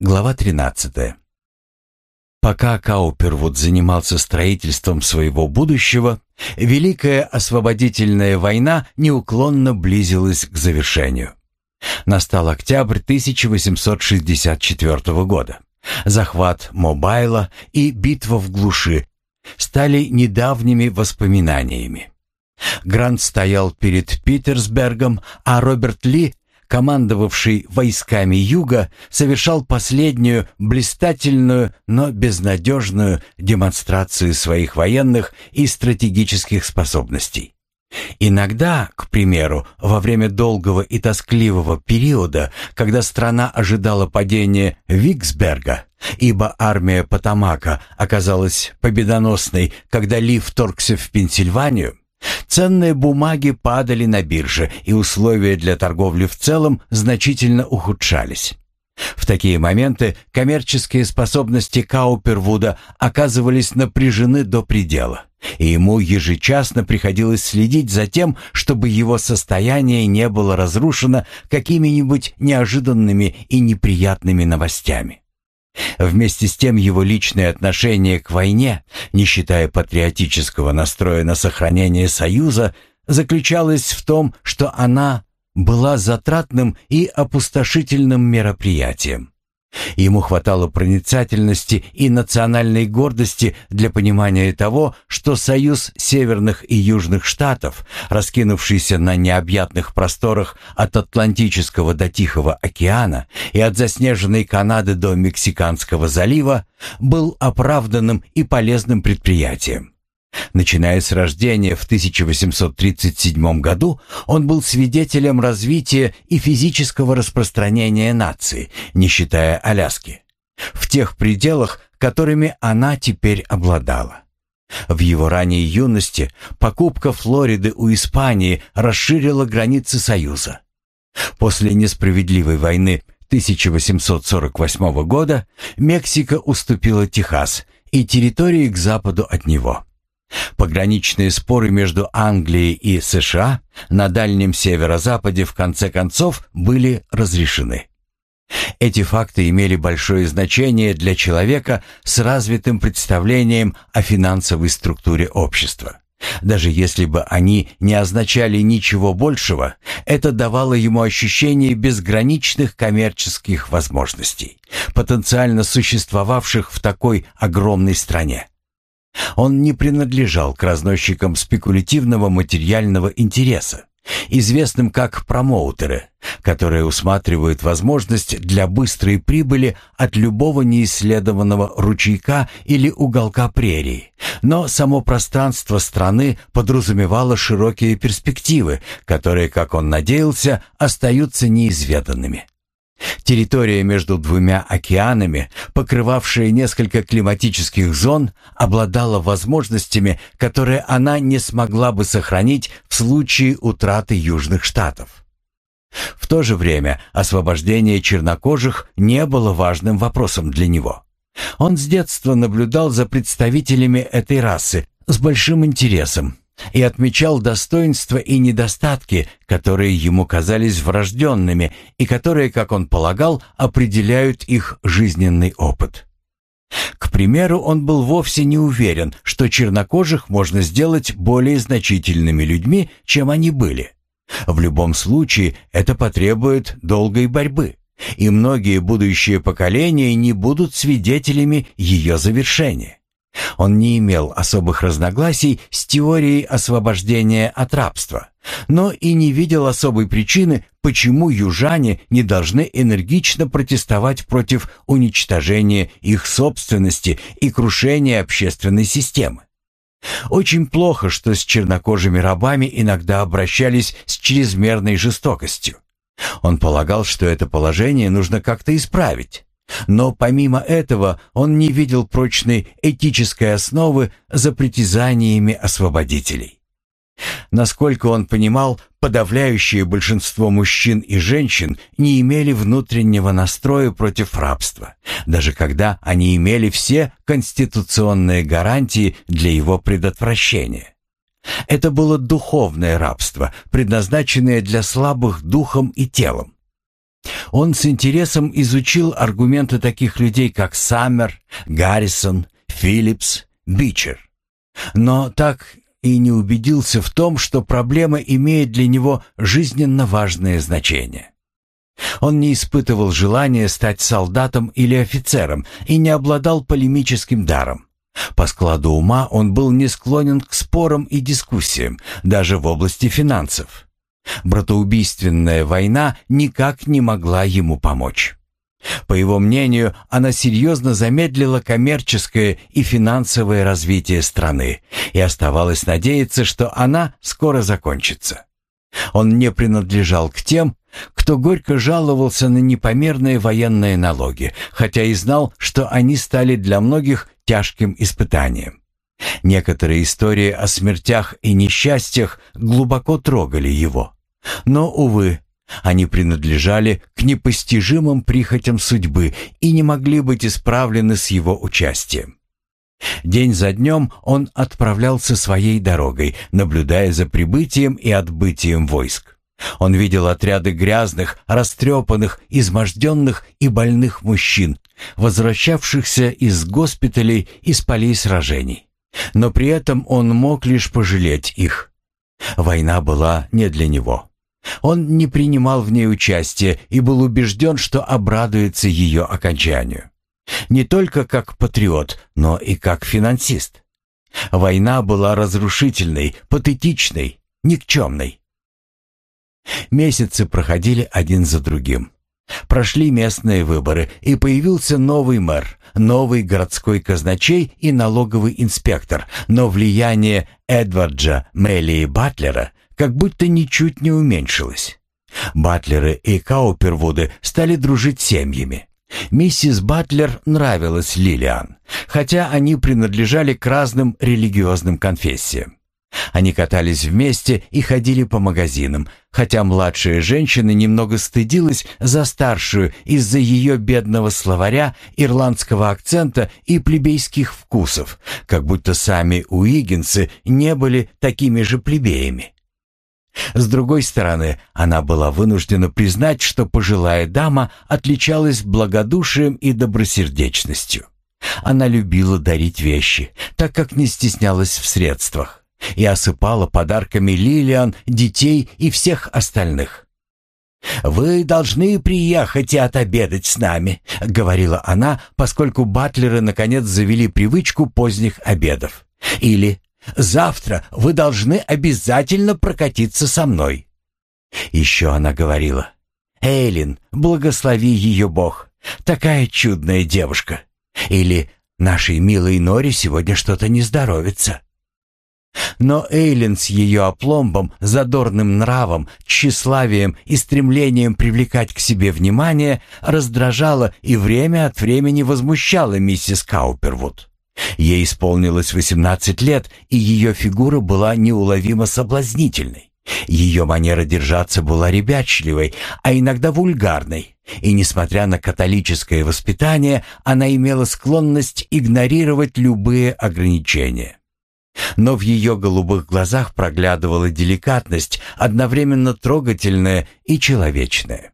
Глава 13. Пока Каупервуд занимался строительством своего будущего, Великая освободительная война неуклонно близилась к завершению. Настал октябрь 1864 года. Захват Мобайла и битва в глуши стали недавними воспоминаниями. Грант стоял перед Питерсбергом, а Роберт Ли командовавший войсками Юга, совершал последнюю блистательную, но безнадежную демонстрацию своих военных и стратегических способностей. Иногда, к примеру, во время долгого и тоскливого периода, когда страна ожидала падения Виксберга, ибо армия Потамака оказалась победоносной, когда Ли вторгся в Пенсильванию, Ценные бумаги падали на бирже, и условия для торговли в целом значительно ухудшались. В такие моменты коммерческие способности Каупервуда оказывались напряжены до предела, и ему ежечасно приходилось следить за тем, чтобы его состояние не было разрушено какими-нибудь неожиданными и неприятными новостями. Вместе с тем его личное отношение к войне, не считая патриотического настроя на сохранение Союза, заключалось в том, что она была затратным и опустошительным мероприятием. Ему хватало проницательности и национальной гордости для понимания того, что союз северных и южных штатов, раскинувшийся на необъятных просторах от Атлантического до Тихого океана и от заснеженной Канады до Мексиканского залива, был оправданным и полезным предприятием. Начиная с рождения в 1837 году, он был свидетелем развития и физического распространения нации, не считая Аляски, в тех пределах, которыми она теперь обладала. В его ранней юности покупка Флориды у Испании расширила границы Союза. После несправедливой войны 1848 года Мексика уступила Техас и территории к западу от него. Пограничные споры между Англией и США на Дальнем Северо-Западе в конце концов были разрешены. Эти факты имели большое значение для человека с развитым представлением о финансовой структуре общества. Даже если бы они не означали ничего большего, это давало ему ощущение безграничных коммерческих возможностей, потенциально существовавших в такой огромной стране. Он не принадлежал к разносчикам спекулятивного материального интереса, известным как промоутеры, которые усматривают возможность для быстрой прибыли от любого неисследованного ручейка или уголка прерии. Но само пространство страны подразумевало широкие перспективы, которые, как он надеялся, остаются неизведанными. Территория между двумя океанами, покрывавшая несколько климатических зон, обладала возможностями, которые она не смогла бы сохранить в случае утраты Южных Штатов. В то же время освобождение чернокожих не было важным вопросом для него. Он с детства наблюдал за представителями этой расы с большим интересом и отмечал достоинства и недостатки, которые ему казались врожденными и которые, как он полагал, определяют их жизненный опыт. К примеру, он был вовсе не уверен, что чернокожих можно сделать более значительными людьми, чем они были. В любом случае, это потребует долгой борьбы, и многие будущие поколения не будут свидетелями ее завершения. Он не имел особых разногласий с теорией освобождения от рабства, но и не видел особой причины, почему южане не должны энергично протестовать против уничтожения их собственности и крушения общественной системы. Очень плохо, что с чернокожими рабами иногда обращались с чрезмерной жестокостью. Он полагал, что это положение нужно как-то исправить. Но помимо этого он не видел прочной этической основы за притязаниями освободителей. Насколько он понимал, подавляющее большинство мужчин и женщин не имели внутреннего настроя против рабства, даже когда они имели все конституционные гарантии для его предотвращения. Это было духовное рабство, предназначенное для слабых духом и телом. Он с интересом изучил аргументы таких людей, как Саммер, Гаррисон, Филлипс, Бичер. Но так и не убедился в том, что проблема имеет для него жизненно важное значение. Он не испытывал желания стать солдатом или офицером и не обладал полемическим даром. По складу ума он был не склонен к спорам и дискуссиям, даже в области финансов. Братоубийственная война никак не могла ему помочь. По его мнению, она серьезно замедлила коммерческое и финансовое развитие страны, и оставалось надеяться, что она скоро закончится. Он не принадлежал к тем, кто горько жаловался на непомерные военные налоги, хотя и знал, что они стали для многих тяжким испытанием. Некоторые истории о смертях и несчастьях глубоко трогали его. Но, увы, они принадлежали к непостижимым прихотям судьбы и не могли быть исправлены с его участием. День за днем он отправлялся своей дорогой, наблюдая за прибытием и отбытием войск. Он видел отряды грязных, растрепанных, изможденных и больных мужчин, возвращавшихся из госпиталей и с полей сражений. Но при этом он мог лишь пожалеть их. Война была не для него. Он не принимал в ней участия и был убежден, что обрадуется ее окончанию. Не только как патриот, но и как финансист. Война была разрушительной, патетичной, никчемной. Месяцы проходили один за другим. Прошли местные выборы, и появился новый мэр, новый городской казначей и налоговый инспектор, но влияние Эдварджа Мелли Батлера как будто ничуть не уменьшилось. Батлеры и Каупервуды стали дружить семьями. Миссис Батлер нравилась Лилиан, хотя они принадлежали к разным религиозным конфессиям. Они катались вместе и ходили по магазинам, хотя младшая женщина немного стыдилась за старшую из-за ее бедного словаря, ирландского акцента и плебейских вкусов, как будто сами уигенцы не были такими же плебеями. С другой стороны, она была вынуждена признать, что пожилая дама отличалась благодушием и добросердечностью. Она любила дарить вещи, так как не стеснялась в средствах, и осыпала подарками Лилиан, детей и всех остальных. «Вы должны приехать и отобедать с нами», — говорила она, поскольку батлеры наконец завели привычку поздних обедов. Или Завтра вы должны обязательно прокатиться со мной». Еще она говорила, «Эйлин, благослови ее Бог, такая чудная девушка». Или «Нашей милой Норе сегодня что-то не здоровится». Но Эйлин с ее опломбом, задорным нравом, тщеславием и стремлением привлекать к себе внимание раздражала и время от времени возмущала миссис Каупервуд. Ей исполнилось 18 лет, и ее фигура была неуловимо соблазнительной. Ее манера держаться была ребячливой, а иногда вульгарной, и, несмотря на католическое воспитание, она имела склонность игнорировать любые ограничения. Но в ее голубых глазах проглядывала деликатность, одновременно трогательная и человечная.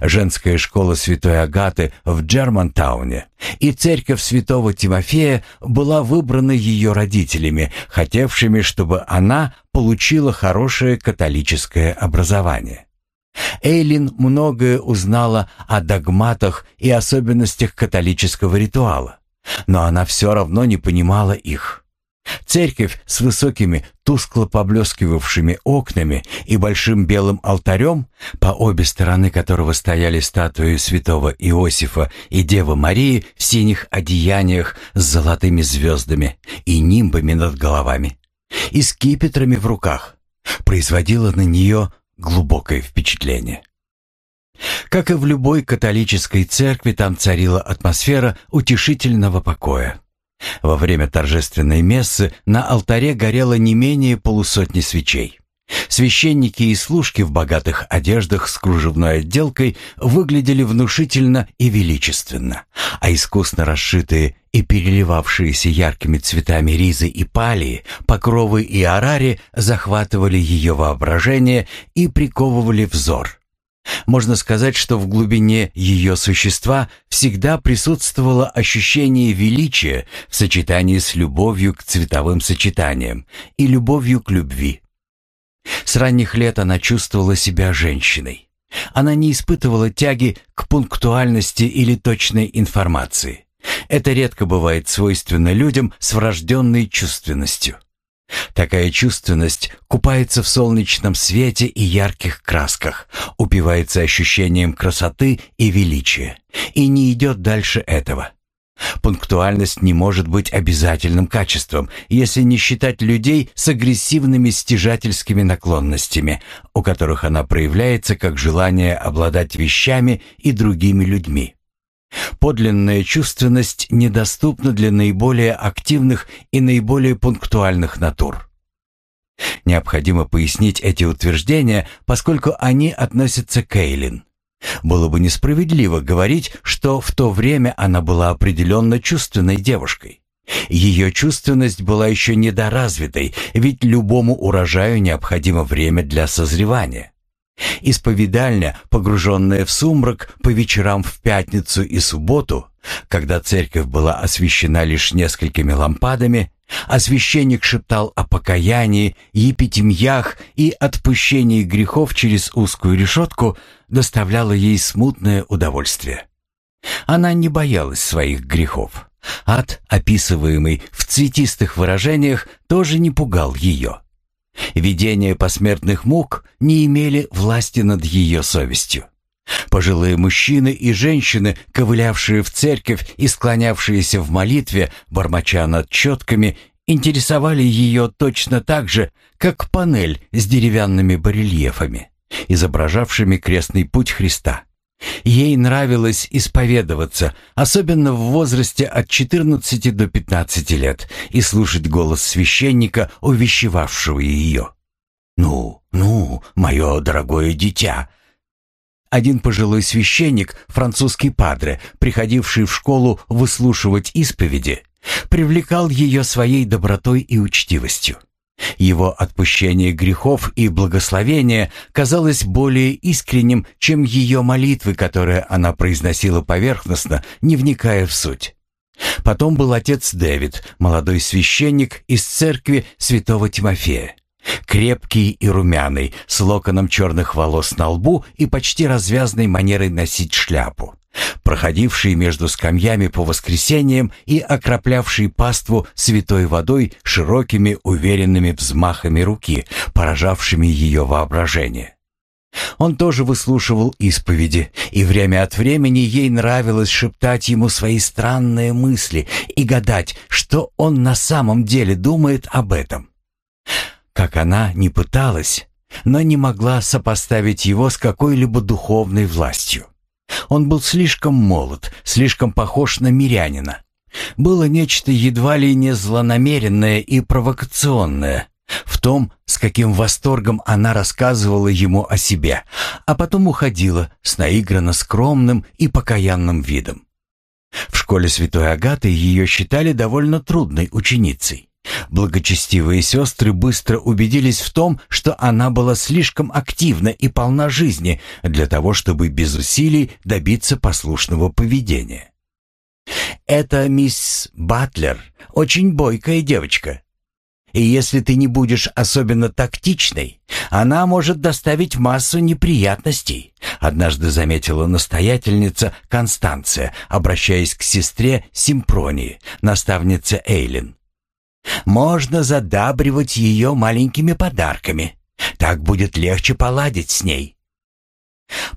Женская школа Святой Агаты в Джермантауне и церковь Святого Тимофея была выбрана ее родителями, хотевшими, чтобы она получила хорошее католическое образование. Эйлин многое узнала о догматах и особенностях католического ритуала, но она все равно не понимала их. Церковь с высокими, тускло поблескивавшими окнами и большим белым алтарем, по обе стороны которого стояли статуи святого Иосифа и Девы Марии в синих одеяниях с золотыми звездами и нимбами над головами, и с кипетрами в руках, производила на нее глубокое впечатление. Как и в любой католической церкви, там царила атмосфера утешительного покоя. Во время торжественной мессы на алтаре горело не менее полусотни свечей. Священники и служки в богатых одеждах с кружевной отделкой выглядели внушительно и величественно, а искусно расшитые и переливавшиеся яркими цветами ризы и палии, покровы и арари захватывали ее воображение и приковывали взор. Можно сказать, что в глубине ее существа всегда присутствовало ощущение величия в сочетании с любовью к цветовым сочетаниям и любовью к любви. С ранних лет она чувствовала себя женщиной. Она не испытывала тяги к пунктуальности или точной информации. Это редко бывает свойственно людям с врожденной чувственностью. Такая чувственность купается в солнечном свете и ярких красках, упивается ощущением красоты и величия и не идет дальше этого. Пунктуальность не может быть обязательным качеством, если не считать людей с агрессивными стяжательскими наклонностями, у которых она проявляется как желание обладать вещами и другими людьми. Подлинная чувственность недоступна для наиболее активных и наиболее пунктуальных натур. Необходимо пояснить эти утверждения, поскольку они относятся к Эйлин. Было бы несправедливо говорить, что в то время она была определенно чувственной девушкой. Ее чувственность была еще недоразвитой, ведь любому урожаю необходимо время для созревания. Исповедальня, погруженная в сумрак по вечерам в пятницу и субботу, когда церковь была освещена лишь несколькими лампадами, а священник шептал о покаянии, епитемьях и отпущении грехов через узкую решетку, доставляла ей смутное удовольствие. Она не боялась своих грехов. Ад, описываемый в цветистых выражениях, тоже не пугал ее. Видения посмертных мук не имели власти над ее совестью. Пожилые мужчины и женщины, ковылявшие в церковь и склонявшиеся в молитве, бормоча над четками, интересовали ее точно так же, как панель с деревянными барельефами, изображавшими крестный путь Христа. Ей нравилось исповедоваться, особенно в возрасте от 14 до 15 лет, и слушать голос священника, увещевавшего ее. «Ну, ну, мое дорогое дитя!» Один пожилой священник, французский падре, приходивший в школу выслушивать исповеди, привлекал ее своей добротой и учтивостью. Его отпущение грехов и благословение казалось более искренним, чем ее молитвы, которые она произносила поверхностно, не вникая в суть. Потом был отец Дэвид, молодой священник из церкви святого Тимофея. Крепкий и румяный, с локоном черных волос на лбу и почти развязной манерой носить шляпу проходивший между скамьями по воскресеньям и окроплявший паству святой водой широкими уверенными взмахами руки, поражавшими ее воображение. Он тоже выслушивал исповеди, и время от времени ей нравилось шептать ему свои странные мысли и гадать, что он на самом деле думает об этом. Как она не пыталась, но не могла сопоставить его с какой-либо духовной властью. Он был слишком молод, слишком похож на мирянина. Было нечто едва ли не злонамеренное и провокационное в том, с каким восторгом она рассказывала ему о себе, а потом уходила с наигранно скромным и покаянным видом. В школе святой Агаты ее считали довольно трудной ученицей. Благочестивые сестры быстро убедились в том, что она была слишком активна и полна жизни для того, чтобы без усилий добиться послушного поведения. «Это мисс Батлер, очень бойкая девочка. И если ты не будешь особенно тактичной, она может доставить массу неприятностей», однажды заметила настоятельница Констанция, обращаясь к сестре Симпронии, наставнице Эйлин. Можно задабривать ее маленькими подарками. Так будет легче поладить с ней.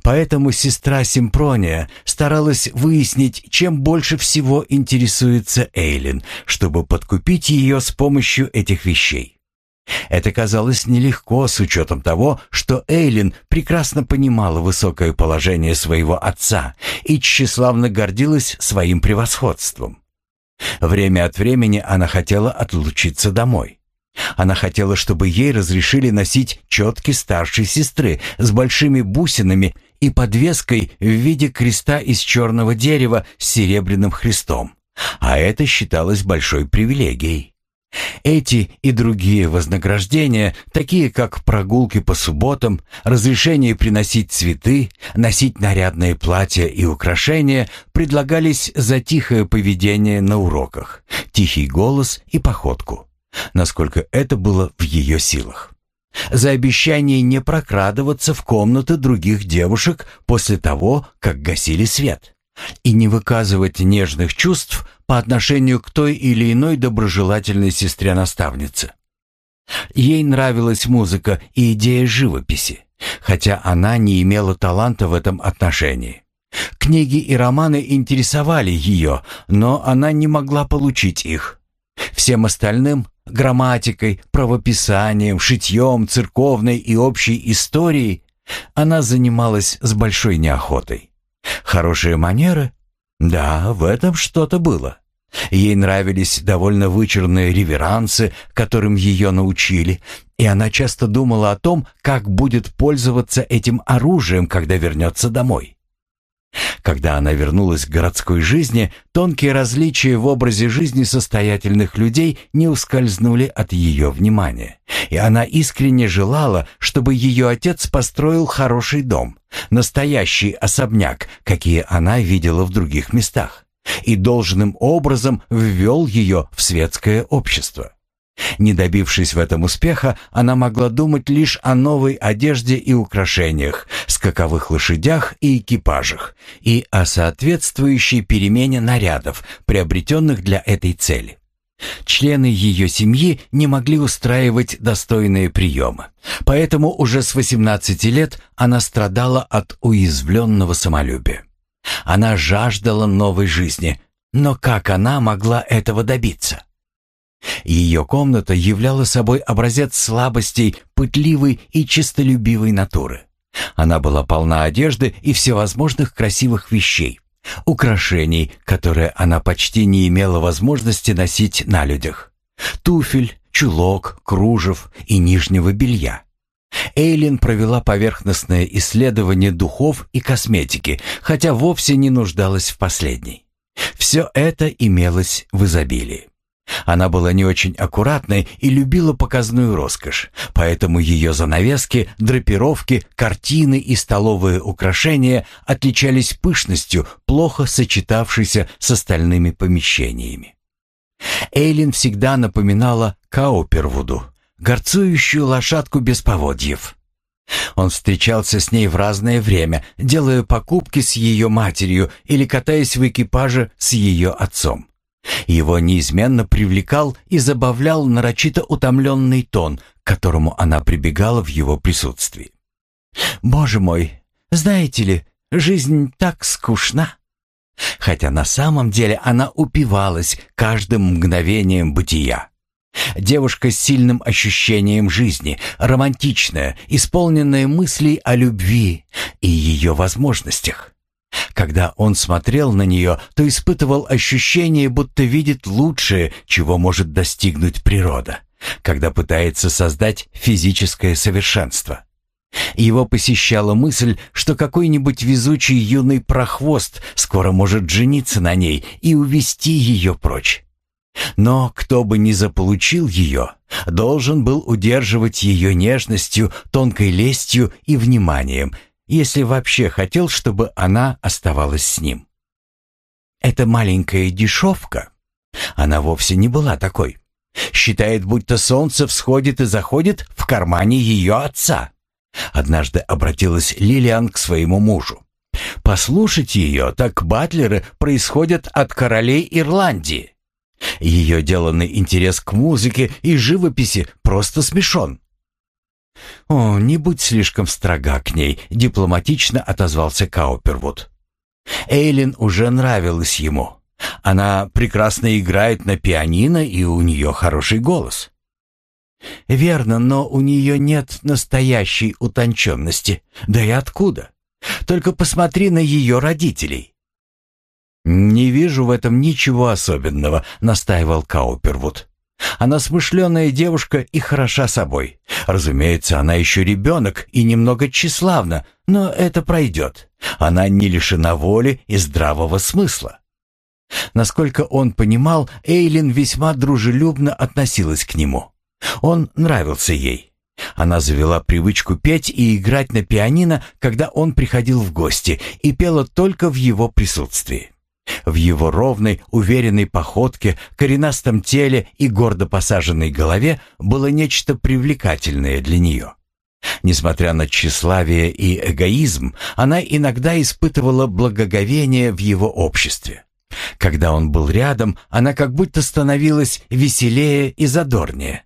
Поэтому сестра Симпрония старалась выяснить, чем больше всего интересуется Эйлин, чтобы подкупить ее с помощью этих вещей. Это казалось нелегко с учетом того, что Эйлин прекрасно понимала высокое положение своего отца и тщеславно гордилась своим превосходством. Время от времени она хотела отлучиться домой. Она хотела, чтобы ей разрешили носить четки старшей сестры с большими бусинами и подвеской в виде креста из черного дерева с серебряным христом. А это считалось большой привилегией. Эти и другие вознаграждения, такие как прогулки по субботам, разрешение приносить цветы, носить нарядные платья и украшения, предлагались за тихое поведение на уроках, тихий голос и походку, насколько это было в ее силах. За обещание не прокрадываться в комнаты других девушек после того, как гасили свет и не выказывать нежных чувств по отношению к той или иной доброжелательной сестре-наставнице. Ей нравилась музыка и идея живописи, хотя она не имела таланта в этом отношении. Книги и романы интересовали ее, но она не могла получить их. Всем остальным – грамматикой, правописанием, шитьем, церковной и общей историей – она занималась с большой неохотой. Хорошие манеры? Да, в этом что-то было. Ей нравились довольно вычурные реверансы, которым ее научили, и она часто думала о том, как будет пользоваться этим оружием, когда вернется домой. Когда она вернулась к городской жизни, тонкие различия в образе жизни состоятельных людей не ускользнули от ее внимания. И она искренне желала, чтобы ее отец построил хороший дом, настоящий особняк, какие она видела в других местах, и должным образом ввел ее в светское общество. Не добившись в этом успеха, она могла думать лишь о новой одежде и украшениях, скаковых лошадях и экипажах, и о соответствующей перемене нарядов, приобретенных для этой цели. Члены ее семьи не могли устраивать достойные приемы, поэтому уже с 18 лет она страдала от уязвленного самолюбия. Она жаждала новой жизни, но как она могла этого добиться? Ее комната являла собой образец слабостей, пытливой и честолюбивой натуры. Она была полна одежды и всевозможных красивых вещей, украшений, которые она почти не имела возможности носить на людях, туфель, чулок, кружев и нижнего белья. Эйлин провела поверхностное исследование духов и косметики, хотя вовсе не нуждалась в последней. Все это имелось в изобилии. Она была не очень аккуратной и любила показную роскошь, поэтому ее занавески, драпировки, картины и столовые украшения отличались пышностью, плохо сочетавшейся с остальными помещениями. Эйлин всегда напоминала Каупервуду, горцующую лошадку без поводьев. Он встречался с ней в разное время, делая покупки с ее матерью или катаясь в экипаже с ее отцом. Его неизменно привлекал и забавлял нарочито утомленный тон, к которому она прибегала в его присутствии. «Боже мой, знаете ли, жизнь так скучна!» Хотя на самом деле она упивалась каждым мгновением бытия. Девушка с сильным ощущением жизни, романтичная, исполненная мыслей о любви и ее возможностях. Когда он смотрел на нее, то испытывал ощущение, будто видит лучшее, чего может достигнуть природа, когда пытается создать физическое совершенство. Его посещала мысль, что какой-нибудь везучий юный прохвост скоро может жениться на ней и увести ее прочь. Но кто бы ни заполучил ее, должен был удерживать ее нежностью, тонкой лестью и вниманием, если вообще хотел, чтобы она оставалась с ним. Эта маленькая дешевка, она вовсе не была такой. Считает, будто солнце всходит и заходит в кармане ее отца. Однажды обратилась Лилиан к своему мужу. Послушать ее, так батлеры происходят от королей Ирландии. Ее деланный интерес к музыке и живописи просто смешон. «О, не будь слишком строга к ней», — дипломатично отозвался Каупервуд. Эйлин уже нравилась ему. Она прекрасно играет на пианино, и у нее хороший голос. «Верно, но у нее нет настоящей утонченности. Да и откуда? Только посмотри на ее родителей». «Не вижу в этом ничего особенного», — настаивал Каупервуд. Она смышленая девушка и хороша собой. Разумеется, она еще ребенок и немного тщеславна, но это пройдет. Она не лишена воли и здравого смысла. Насколько он понимал, Эйлин весьма дружелюбно относилась к нему. Он нравился ей. Она завела привычку петь и играть на пианино, когда он приходил в гости, и пела только в его присутствии. В его ровной, уверенной походке, коренастом теле и гордо посаженной голове было нечто привлекательное для нее. Несмотря на тщеславие и эгоизм, она иногда испытывала благоговение в его обществе. Когда он был рядом, она как будто становилась веселее и задорнее.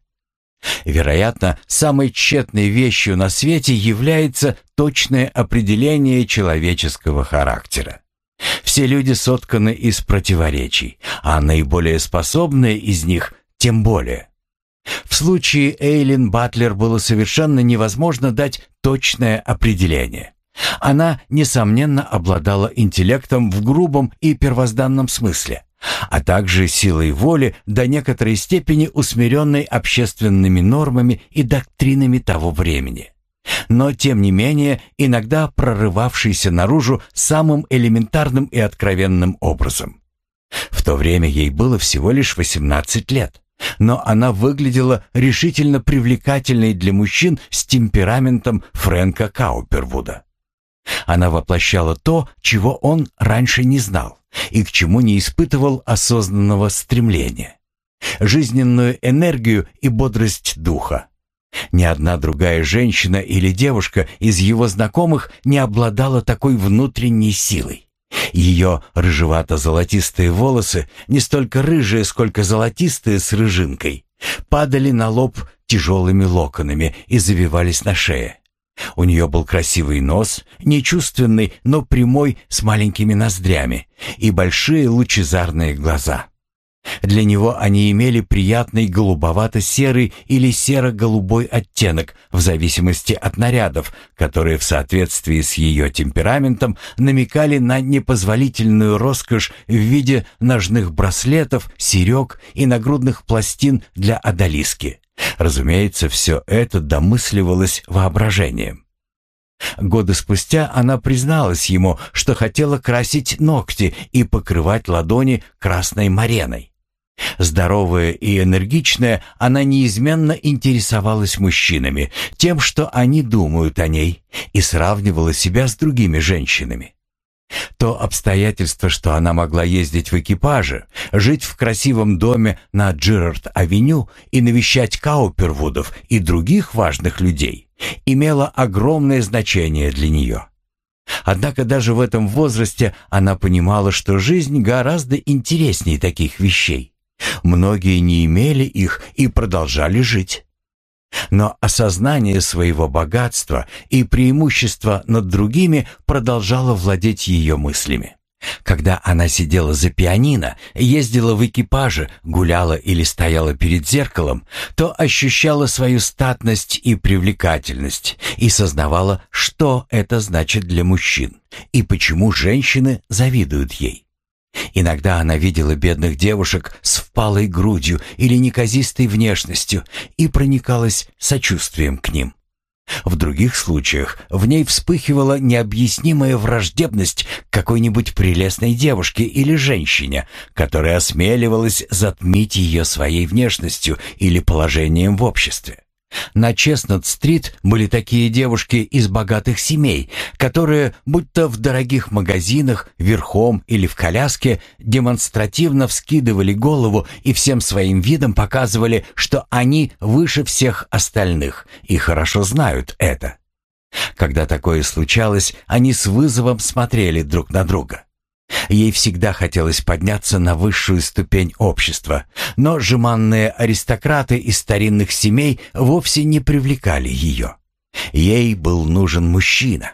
Вероятно, самой тщетной вещью на свете является точное определение человеческого характера. Все люди сотканы из противоречий, а наиболее способные из них тем более. В случае Эйлин Батлер было совершенно невозможно дать точное определение. Она, несомненно, обладала интеллектом в грубом и первозданном смысле, а также силой воли до некоторой степени усмиренной общественными нормами и доктринами того времени. Но, тем не менее, иногда прорывавшейся наружу самым элементарным и откровенным образом. В то время ей было всего лишь 18 лет но она выглядела решительно привлекательной для мужчин с темпераментом Фрэнка Каупервуда. Она воплощала то, чего он раньше не знал и к чему не испытывал осознанного стремления. Жизненную энергию и бодрость духа. Ни одна другая женщина или девушка из его знакомых не обладала такой внутренней силой. Ее рыжевато-золотистые волосы, не столько рыжие, сколько золотистые с рыжинкой, падали на лоб тяжелыми локонами и завивались на шее. У нее был красивый нос, нечувственный, но прямой, с маленькими ноздрями, и большие лучезарные глаза. Для него они имели приятный голубовато-серый или серо-голубой оттенок в зависимости от нарядов, которые в соответствии с ее темпераментом намекали на непозволительную роскошь в виде ножных браслетов, серег и нагрудных пластин для одолиски. Разумеется, все это домысливалось воображением. Годы спустя она призналась ему, что хотела красить ногти и покрывать ладони красной мареной. Здоровая и энергичная, она неизменно интересовалась мужчинами, тем, что они думают о ней, и сравнивала себя с другими женщинами. То обстоятельство, что она могла ездить в экипаже, жить в красивом доме на Джерард-авеню и навещать Каупервудов и других важных людей, имело огромное значение для нее. Однако даже в этом возрасте она понимала, что жизнь гораздо интереснее таких вещей. Многие не имели их и продолжали жить. Но осознание своего богатства и преимущества над другими продолжало владеть ее мыслями. Когда она сидела за пианино, ездила в экипаже, гуляла или стояла перед зеркалом, то ощущала свою статность и привлекательность и сознавала, что это значит для мужчин и почему женщины завидуют ей. Иногда она видела бедных девушек с впалой грудью или неказистой внешностью и проникалась сочувствием к ним. В других случаях в ней вспыхивала необъяснимая враждебность к какой-нибудь прелестной девушке или женщине, которая осмеливалась затмить ее своей внешностью или положением в обществе. На Честнад-стрит были такие девушки из богатых семей, которые, будь то в дорогих магазинах, верхом или в коляске, демонстративно вскидывали голову и всем своим видом показывали, что они выше всех остальных и хорошо знают это. Когда такое случалось, они с вызовом смотрели друг на друга. Ей всегда хотелось подняться на высшую ступень общества, но жеманные аристократы из старинных семей вовсе не привлекали ее. Ей был нужен мужчина.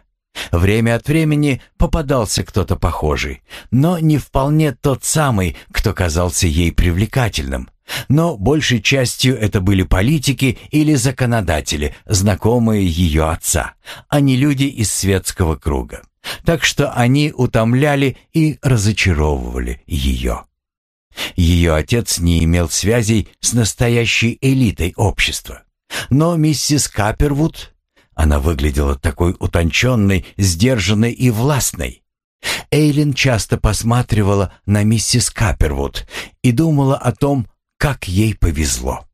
Время от времени попадался кто-то похожий, но не вполне тот самый, кто казался ей привлекательным. Но большей частью это были политики или законодатели, знакомые ее отца, а не люди из светского круга так что они утомляли и разочаровывали ее. Ее отец не имел связей с настоящей элитой общества. Но миссис Капервуд, она выглядела такой утонченной, сдержанной и властной, Эйлин часто посматривала на миссис Капервуд и думала о том, как ей повезло.